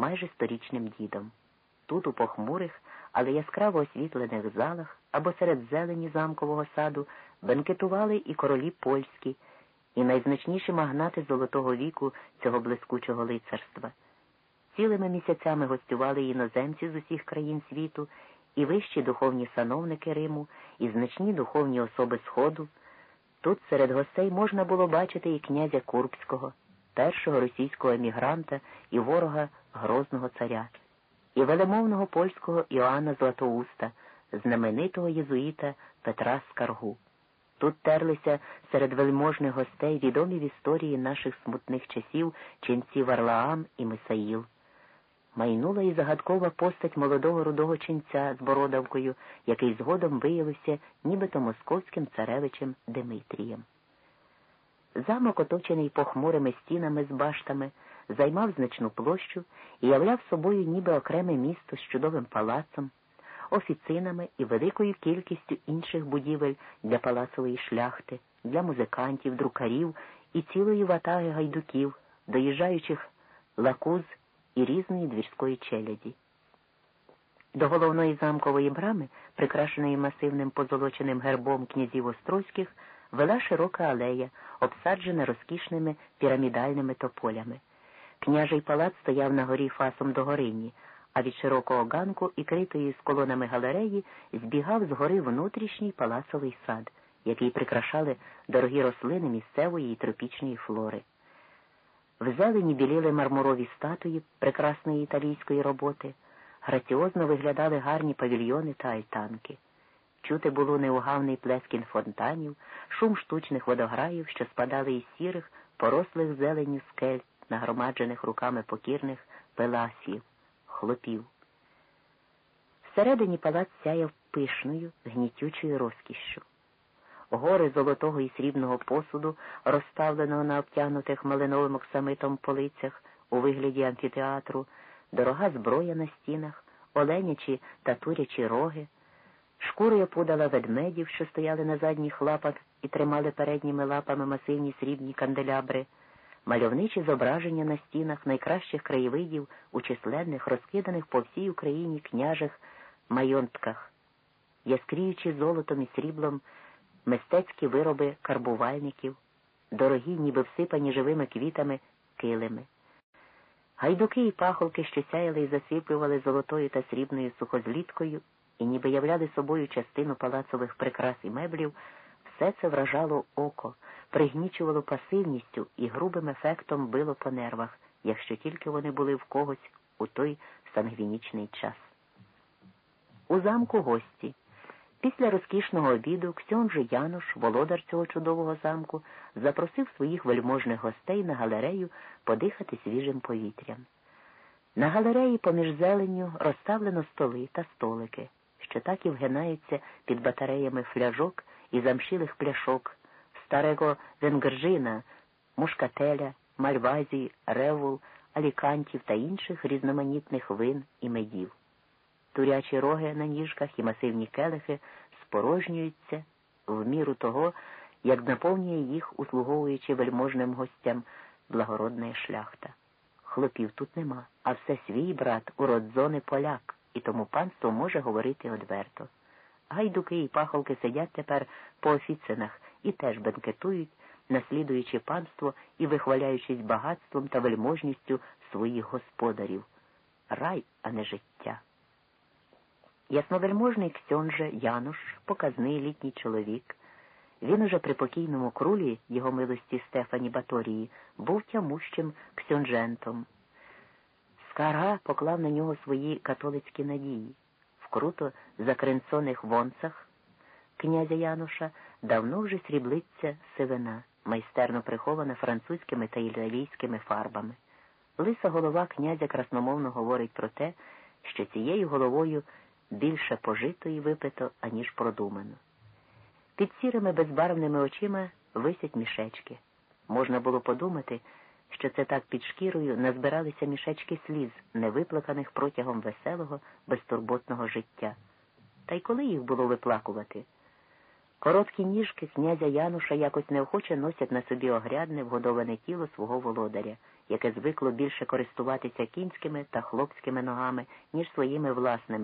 майже сторічним дідом. Тут, у похмурих, але яскраво освітлених залах або серед зелені замкового саду бенкетували і королі польські, і найзначніші магнати золотого віку цього блискучого лицарства. Цілими місяцями гостювали іноземці з усіх країн світу, і вищі духовні сановники Риму, і значні духовні особи Сходу. Тут серед гостей можна було бачити і князя Курбського, першого російського емігранта і ворога грозного царя, і велемовного польського Іоанна Златоуста, знаменитого єзуїта Петра Скаргу. Тут терлися серед вельможних гостей відомі в історії наших смутних часів ченці Варлаам і Мисаїл. Майнула і загадкова постать молодого рудого ченця з бородавкою, який згодом виявився нібито московським царевичем Димитрієм. Замок, оточений похмурими стінами з баштами, займав значну площу і являв собою ніби окреме місто з чудовим палацом, офіцинами і великою кількістю інших будівель для палацової шляхти, для музикантів, друкарів і цілої ватаги гайдуків, доїжджаючих лакуз і різної двірської челяді. До головної замкової брами, прикрашеної масивним позолоченим гербом князів Острозьких, вела широка алея, обсаджена розкішними пірамідальними тополями. Княжий палац стояв на горі фасом до горині, а від широкого ганку і критої з колонами галереї збігав з гори внутрішній палацовий сад, який прикрашали дорогі рослини місцевої і тропічної флори. В зелені біліли мармурові статуї прекрасної італійської роботи, граціозно виглядали гарні павільйони та альтанки. Чути було неугавний плескін фонтанів, шум штучних водограїв, що спадали із сірих, порослих зеленю скель, нагромаджених руками покірних пеласів, хлопів. Всередині палац сяяв пишною, гнітючою розкішшю. Гори золотого і срібного посуду, розставленого на обтягнутих малиновим оксамитом полицях у вигляді амфітеатру, дорога зброя на стінах, оленячі та турячі роги, шкури опудала ведмедів, що стояли на задніх лапах і тримали передніми лапами масивні срібні канделябри, мальовничі зображення на стінах найкращих краєвидів у численних, розкиданих по всій Україні княжих майонтках, яскріючи золотом і сріблом мистецькі вироби карбувальників, дорогі, ніби всипані живими квітами, килими. Гайдуки і пахолки, що сяяли і засвіплювали золотою та срібною сухозліткою і ніби являли собою частину палацових прикрас і меблів, все це вражало око, пригнічувало пасивністю і грубим ефектом било по нервах, якщо тільки вони були в когось у той сангвінічний час. У замку гості. Після розкішного обіду Ксьонжи Януш, володар цього чудового замку, запросив своїх вельможних гостей на галерею подихати свіжим повітрям. На галереї поміж зеленню розставлено столи та столики, що так і вгинаються під батареями фляжок і замшилих пляшок, старого венгержина, мушкателя, мальвазії, ревул, алікантів та інших різноманітних вин і медів. Турячі роги на ніжках і масивні келихи спорожнюються в міру того, як наповнює їх, услуговуючи вельможним гостям благородна шляхта. Хлопів тут нема, а все свій брат у родзони поляк, і тому панство може говорити одверто. Гайдуки і пахолки сидять тепер по офіцинах і теж бенкетують, наслідуючи панство і вихваляючись багатством та вельможністю своїх господарів. Рай, а не життя. Ясновельможний Ксьонже Януш, показний літній чоловік. Він уже при покійному крулі його милості Стефані Баторії був тямущим ксьонжентом. Скарга поклав на нього свої католицькі надії. В круто закринцоних вонцах князя Януша давно вже сріблиться сивина, майстерно прихована французькими та італійськими фарбами. Лиса голова князя красномовно говорить про те, що цією головою більше пожито і випито, аніж продумано. Під сірими безбарвними очима висять мішечки. Можна було подумати, що це так під шкірою назбиралися мішечки сліз, невиплаканих протягом веселого, безтурботного життя. Та й коли їх було виплакувати? Короткі ніжки князя Януша якось неохоче носять на собі огрядне, вгодоване тіло свого володаря, яке звикло більше користуватися кінськими та хлопськими ногами, ніж своїми власними,